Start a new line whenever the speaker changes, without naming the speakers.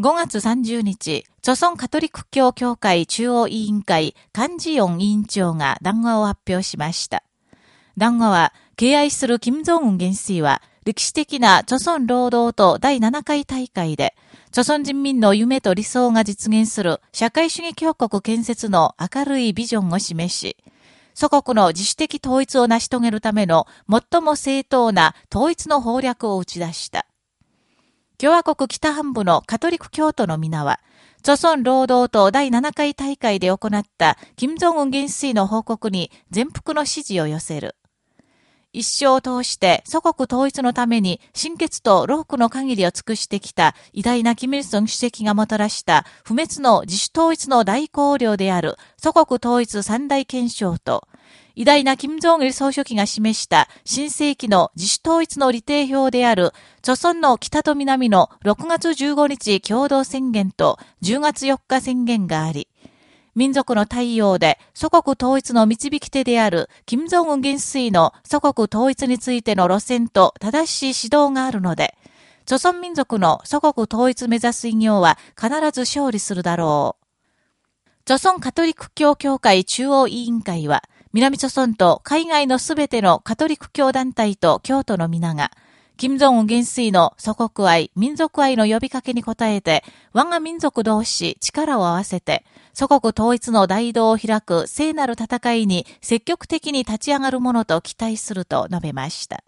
5月30日、著村カトリック教協会中央委員会幹事四委員長が談話を発表しました。談話は、敬愛する金正恩元帥は、歴史的な著村労働党第7回大会で、著村人民の夢と理想が実現する社会主義強国建設の明るいビジョンを示し、祖国の自主的統一を成し遂げるための最も正当な統一の法略を打ち出した。共和国北半部のカトリック教徒の皆は、著村労働党第7回大会で行った金正恩元帥の報告に全幅の支持を寄せる。一生を通して祖国統一のために心血と労苦の限りを尽くしてきた偉大なキム・イルソン主席がもたらした不滅の自主統一の大綱領である祖国統一三大憲章と、偉大な金正恩総書記が示した新世紀の自主統一の利定表である、著村の北と南の6月15日共同宣言と10月4日宣言があり、民族の対応で祖国統一の導き手である金正恩元帥の祖国統一についての路線と正しい指導があるので、著村民族の祖国統一目指す偉業は必ず勝利するだろう。著村カトリック教協会中央委員会は、南朝村と海外のすべてのカトリック教団体と京都の皆が、金正恩元帥の祖国愛、民族愛の呼びかけに応えて、我が民族同士力を合わせて、祖国統一の大道を開く聖なる戦いに積極的に立ち上がるものと期待すると述べました。